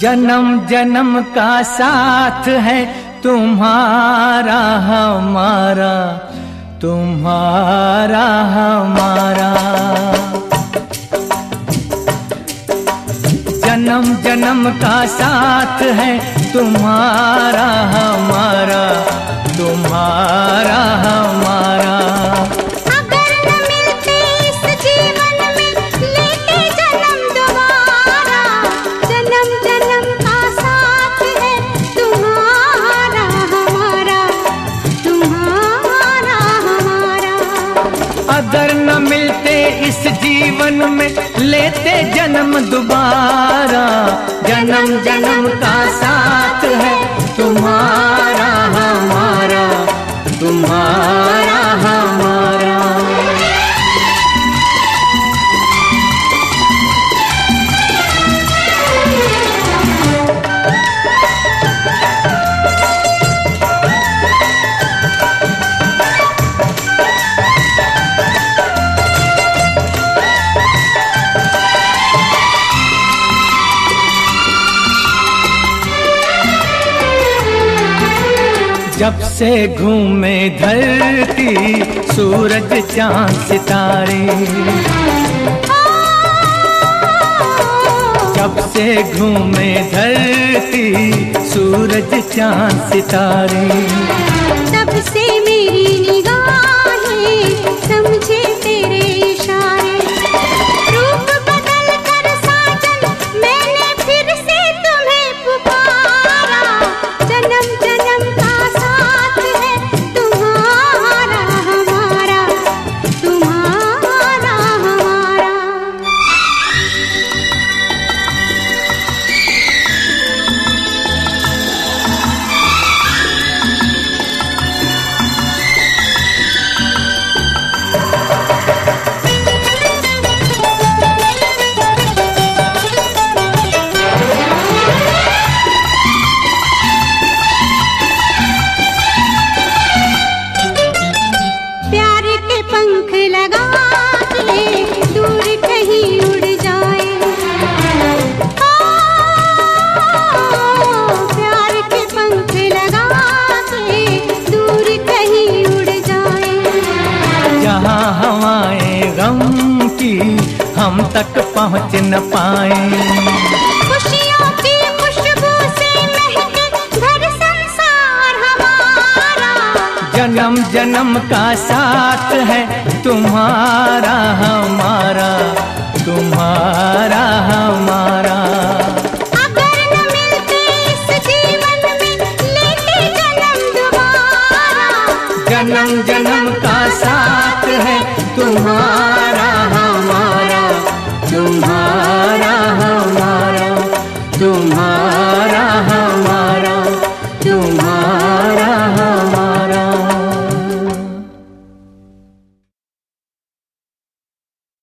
जन्म जन्म का साथ है तुम्हारा, हमारा तुम्हारा, हमारा। जन्म जन्म का साथ है तुम्हारा इस जीवन में लेते जन्म दोबारा। जन्म जन्म का साथ जब से घूमे धरती, सूरज, चाँद, सितारे। जब से घूमे धरती, सूरज, चाँद, सितारे। तब से मेरी निगाहें समझे तेरे हम तक पहुँच न पाए। जन्म जन्म का साथ है तुम्हारा हमारा तुम्हारा हमारा। अगर न मिलते इस जीवन में लेते जन्म जन्म Para